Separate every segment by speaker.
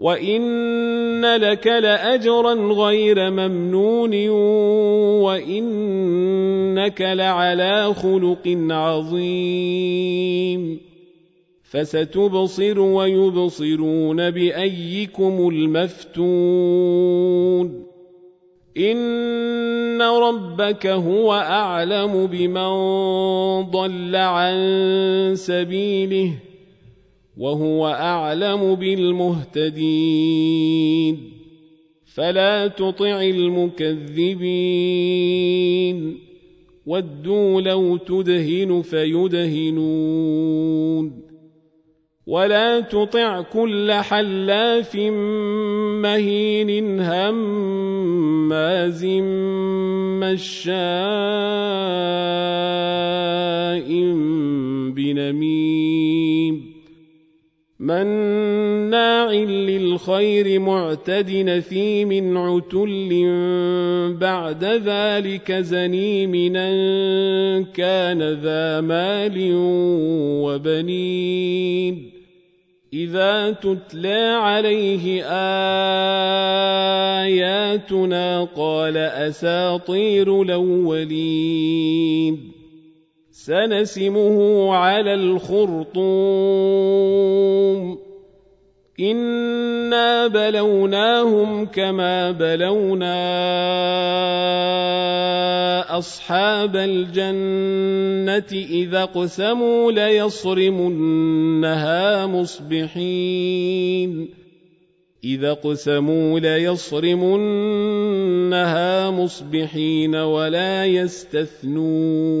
Speaker 1: وإن لك لأجرا غير ممنون وإنك لعلى خلق عظيم فستبصر ويبصرون بأيكم المفتون إن ربك هو أعلم بمن ضل عن سبيله وهو أعلم بالمهتدين. فلا تطع المكذبين. ودوا لو تدهن فيدهنون. ولا تطع كل حلاف مهين هماز مشاء. مناع للخير معتد نثيم عتل بعد ذلك زنيم كان ذا مال وبنين. إذا تتلى عليه آياتنا قال أساطير الأولين. سنسمه على الخرطوم. انا بلوناهم كما بلونا اصحاب الجنه اذا اقسموا ليصرمنها مصبحين. إذا اقسموا ليصرمنها مصبحين ولا يستثنون.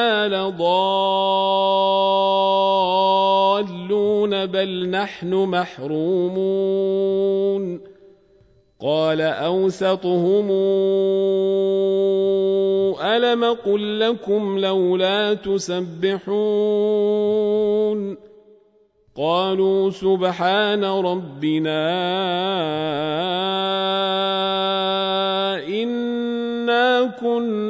Speaker 1: إنا لضالون بل نحن محرومون قال أوسطهم ألم قل لكم لولا تسبحون قالوا سبحان ربنا إنا كنا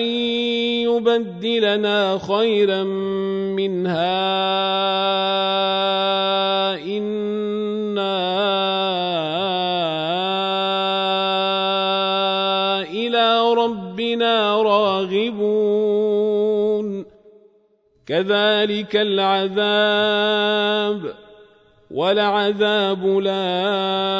Speaker 1: أن يبدلنا خيرا منها إنا إلى ربنا راغبون كذلك العذاب ولعذاب الآخرة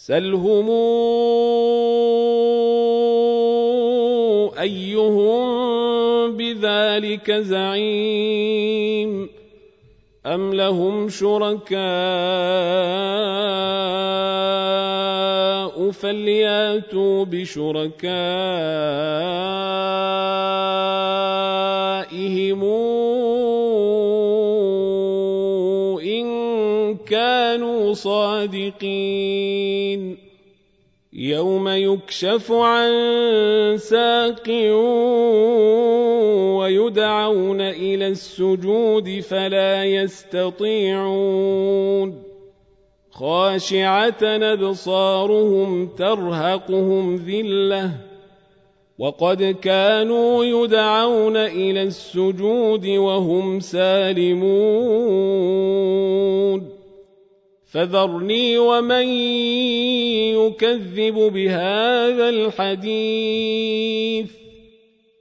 Speaker 1: سلهم أيهم بذلك زعيم أم لهم شركاء فلياتوا بشركائهم كانوا صادقين. يوم يكشف عن ساق ويدعون إلى السجود فلا يستطيعون. خاشعة أبصارهم ترهقهم ذلة. وقد كانوا يدعون إلى السجود وهم سالمون. فذرني ومن يكذب بهذا الحديث.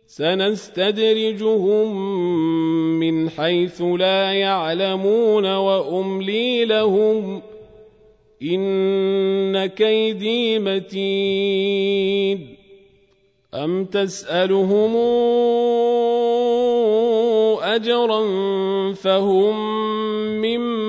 Speaker 1: سنستدرجهم من حيث لا يعلمون وأملي لهم. إن كيدي متين. أم تسألهم أجرا فهم من